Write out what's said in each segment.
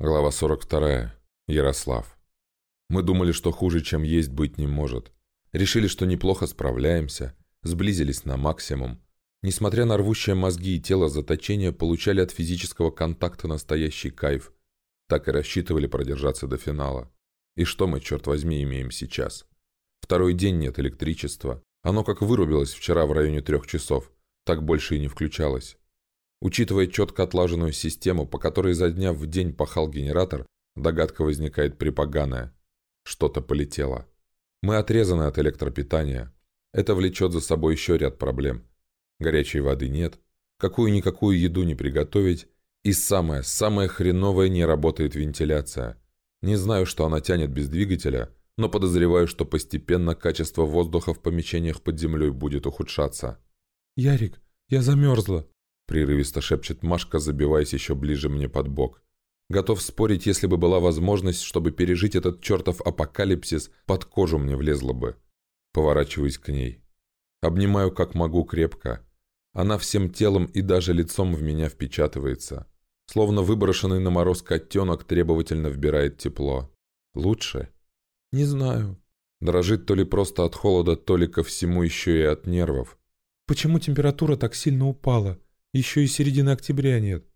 Глава 42. Ярослав. Мы думали, что хуже, чем есть, быть не может. Решили, что неплохо справляемся, сблизились на максимум. Несмотря на рвущие мозги и тело заточения, получали от физического контакта настоящий кайф. Так и рассчитывали продержаться до финала. И что мы, черт возьми, имеем сейчас? Второй день нет электричества. Оно как вырубилось вчера в районе трех часов, так больше и не включалось. Учитывая четко отлаженную систему, по которой изо дня в день пахал генератор, догадка возникает припоганая. Что-то полетело. Мы отрезаны от электропитания. Это влечет за собой еще ряд проблем. Горячей воды нет, какую-никакую еду не приготовить, и самое, самое хреновое не работает вентиляция. Не знаю, что она тянет без двигателя, но подозреваю, что постепенно качество воздуха в помещениях под землей будет ухудшаться. «Ярик, я замерзла», Прерывисто шепчет Машка, забиваясь еще ближе мне под бок. Готов спорить, если бы была возможность, чтобы пережить этот чертов апокалипсис, под кожу мне влезла бы. Поворачиваюсь к ней. Обнимаю как могу крепко. Она всем телом и даже лицом в меня впечатывается. Словно выброшенный на мороз котенок требовательно вбирает тепло. Лучше? Не знаю. Дрожит то ли просто от холода, то ли ко всему еще и от нервов. «Почему температура так сильно упала?» Еще и середины октября нет.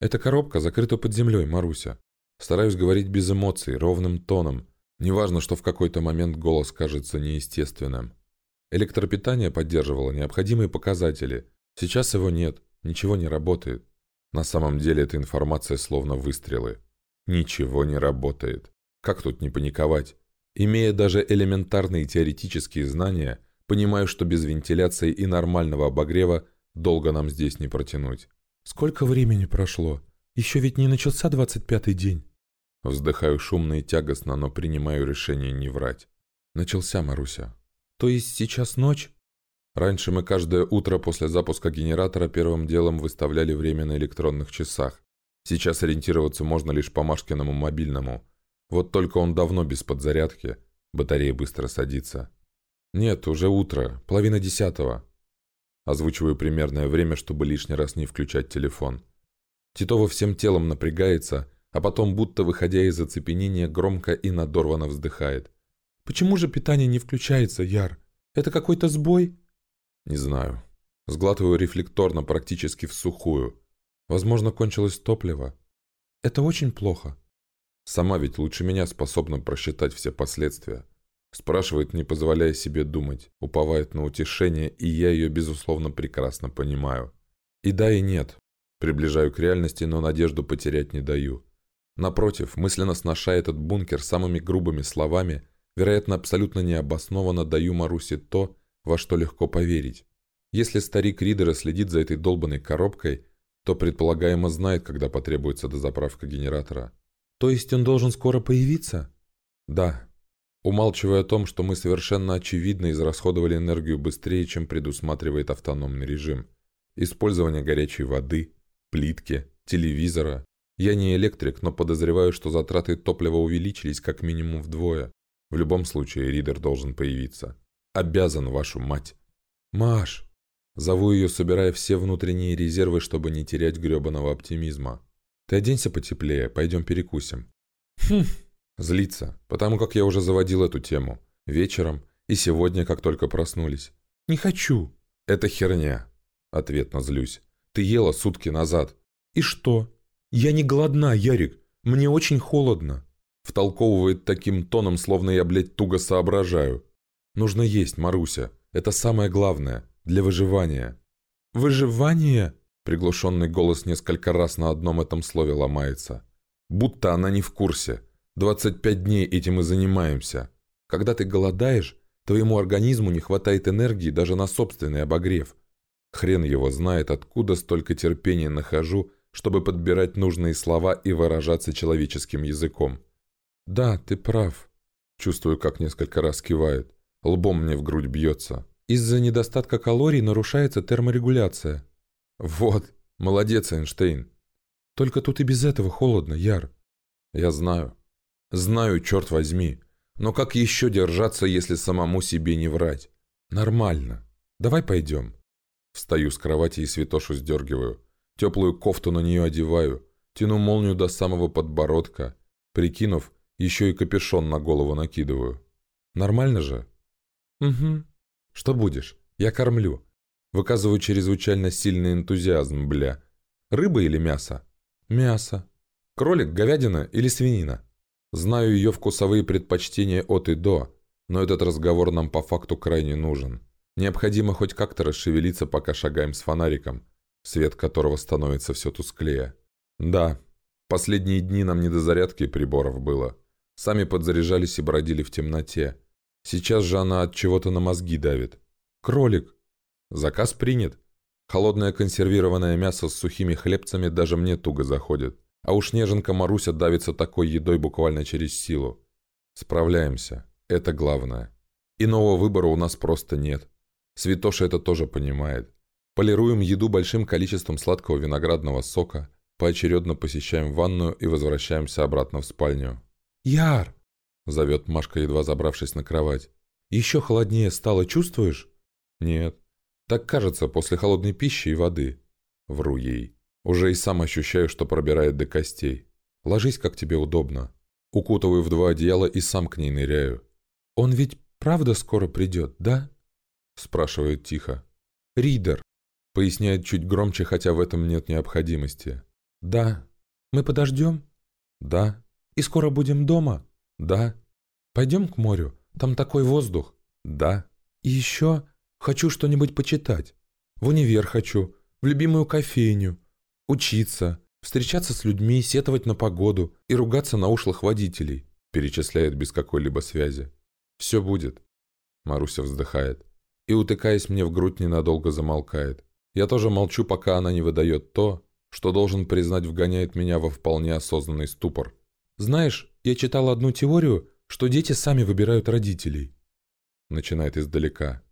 Эта коробка закрыта под землей, Маруся. Стараюсь говорить без эмоций, ровным тоном. Неважно, что в какой-то момент голос кажется неестественным. Электропитание поддерживало необходимые показатели. Сейчас его нет, ничего не работает. На самом деле эта информация словно выстрелы. Ничего не работает. Как тут не паниковать? Имея даже элементарные теоретические знания, понимаю, что без вентиляции и нормального обогрева Долго нам здесь не протянуть. Сколько времени прошло? Еще ведь не начался двадцать пятый день. Вздыхаю шумно и тягостно, но принимаю решение не врать. Начался, Маруся. То есть сейчас ночь? Раньше мы каждое утро после запуска генератора первым делом выставляли время на электронных часах. Сейчас ориентироваться можно лишь по Машкиному мобильному. Вот только он давно без подзарядки. Батарея быстро садится. Нет, уже утро, половина десятого. Озвучиваю примерное время, чтобы лишний раз не включать телефон. Титова всем телом напрягается, а потом, будто выходя из оцепенения, громко и надорвано вздыхает. «Почему же питание не включается, Яр? Это какой-то сбой?» «Не знаю. Сглатываю рефлекторно, практически в сухую. Возможно, кончилось топливо. Это очень плохо. Сама ведь лучше меня способна просчитать все последствия. Спрашивает, не позволяя себе думать, уповает на утешение, и я ее, безусловно, прекрасно понимаю. И да, и нет. Приближаю к реальности, но надежду потерять не даю. Напротив, мысленно сноша этот бункер самыми грубыми словами, вероятно, абсолютно необоснованно даю Марусе то, во что легко поверить. Если старик Ридера следит за этой долбанной коробкой, то предполагаемо знает, когда потребуется дозаправка генератора. То есть он должен скоро появиться? Да, умалчивая о том, что мы совершенно очевидно израсходовали энергию быстрее, чем предусматривает автономный режим. Использование горячей воды, плитки, телевизора. Я не электрик, но подозреваю, что затраты топлива увеличились как минимум вдвое. В любом случае, ридер должен появиться. Обязан, вашу мать. Маш! Зову ее, собирая все внутренние резервы, чтобы не терять гребаного оптимизма. Ты оденься потеплее, пойдем перекусим. Хм, Злиться, потому как я уже заводил эту тему. Вечером и сегодня, как только проснулись. «Не хочу». «Это херня», — ответно злюсь. «Ты ела сутки назад». «И что?» «Я не голодна, Ярик. Мне очень холодно». Втолковывает таким тоном, словно я, блядь, туго соображаю. «Нужно есть, Маруся. Это самое главное. Для выживания». «Выживание?» Приглушенный голос несколько раз на одном этом слове ломается. Будто она не в курсе. 25 дней этим и занимаемся. Когда ты голодаешь, твоему организму не хватает энергии даже на собственный обогрев. Хрен его знает, откуда столько терпения нахожу, чтобы подбирать нужные слова и выражаться человеческим языком. «Да, ты прав». Чувствую, как несколько раз кивает. Лбом мне в грудь бьется. Из-за недостатка калорий нарушается терморегуляция. Вот, молодец, Эйнштейн. Только тут и без этого холодно, Яр. Я знаю. Знаю, черт возьми. Но как еще держаться, если самому себе не врать? Нормально. Давай пойдем. Встаю с кровати и святошу сдергиваю. Теплую кофту на нее одеваю. Тяну молнию до самого подбородка. Прикинув, еще и капюшон на голову накидываю. Нормально же? Угу. Что будешь? Я кормлю. Выказываю чрезвычайно сильный энтузиазм, бля. Рыба или мясо? Мясо. Кролик, говядина или свинина? Знаю ее вкусовые предпочтения от и до, но этот разговор нам по факту крайне нужен. Необходимо хоть как-то расшевелиться, пока шагаем с фонариком, свет которого становится все тусклее. Да, последние дни нам не до зарядки приборов было. Сами подзаряжались и бродили в темноте. Сейчас же она от чего-то на мозги давит. Кролик. Заказ принят. Холодное консервированное мясо с сухими хлебцами даже мне туго заходит. А уж неженка Маруся давится такой едой буквально через силу. Справляемся. Это главное. Иного выбора у нас просто нет. Святоша это тоже понимает. Полируем еду большим количеством сладкого виноградного сока, поочередно посещаем ванную и возвращаемся обратно в спальню. «Яр!» — зовет Машка, едва забравшись на кровать. «Еще холоднее стало, чувствуешь?» «Нет. Так кажется после холодной пищи и воды. Вру ей. Уже и сам ощущаю, что пробирает до костей. Ложись, как тебе удобно. Укутываю в два одеяла и сам к ней ныряю. «Он ведь правда скоро придет, да?» Спрашивает тихо. «Ридер», поясняет чуть громче, хотя в этом нет необходимости. «Да». «Мы подождем?» «Да». «И скоро будем дома?» «Да». «Пойдем к морю? Там такой воздух?» «Да». «И еще Хочу что-нибудь почитать. В универ хочу, в любимую кофейню. Учиться, встречаться с людьми, сетовать на погоду и ругаться на ушлых водителей», перечисляет без какой-либо связи. «Все будет». Маруся вздыхает. И, утыкаясь мне в грудь, ненадолго замолкает. Я тоже молчу, пока она не выдает то, что, должен признать, вгоняет меня во вполне осознанный ступор. «Знаешь, я читал одну теорию, что дети сами выбирают родителей». Начинает издалека.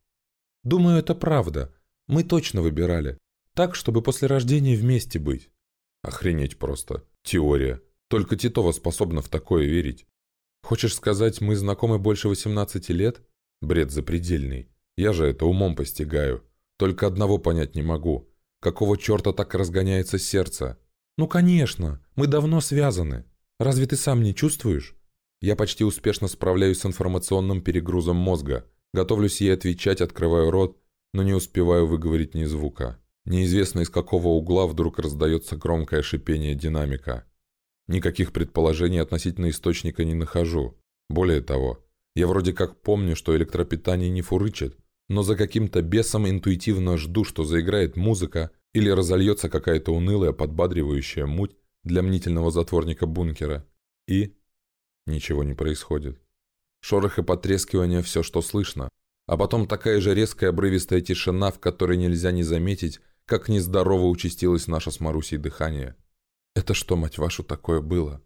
Думаю, это правда. Мы точно выбирали. Так, чтобы после рождения вместе быть. Охренеть просто. Теория. Только Титова способна в такое верить. Хочешь сказать, мы знакомы больше 18 лет? Бред запредельный. Я же это умом постигаю. Только одного понять не могу. Какого черта так разгоняется сердце? Ну, конечно. Мы давно связаны. Разве ты сам не чувствуешь? Я почти успешно справляюсь с информационным перегрузом мозга. Готовлюсь ей отвечать, открываю рот, но не успеваю выговорить ни звука. Неизвестно из какого угла вдруг раздается громкое шипение динамика. Никаких предположений относительно источника не нахожу. Более того, я вроде как помню, что электропитание не фурычит, но за каким-то бесом интуитивно жду, что заиграет музыка или разольется какая-то унылая подбадривающая муть для мнительного затворника бункера. И ничего не происходит. Шорох и потрескивание – все, что слышно. А потом такая же резкая обрывистая тишина, в которой нельзя не заметить, как нездорово участилось наше с Марусей дыхание. Это что, мать вашу, такое было?